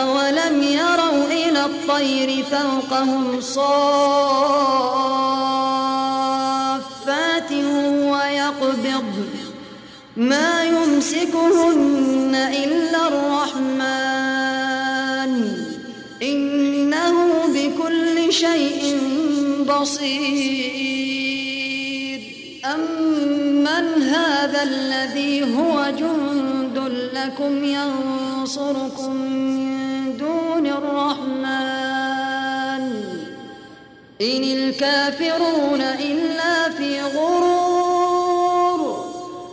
أولم يروا إلى الطير فوقهم صافات ويقبض ما يمسكهن إلا الرحمن إنه بكل شيء بصير أمن هذا الذي هو جند لكم ينصركم من الرحمن. إن الكافرون إلا في غرور.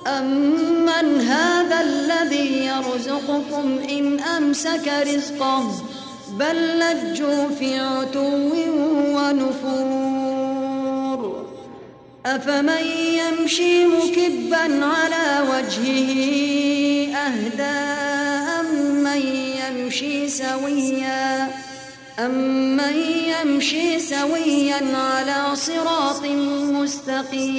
أمن هذا الذي يرزقكم إن أمسك رزقه؟ بل لجوا في عتو ونفور. أفمن يمشي مكبا على وجهه أهدى يمشي سويا. أمن يمشي سويا على صراط مستقيم.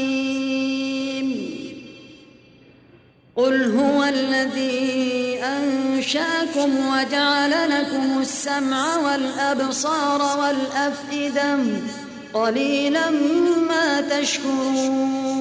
قل هو الذي أنشأكم وجعل لكم السمع والأبصار والأفئدة قليلا ما تشكرون.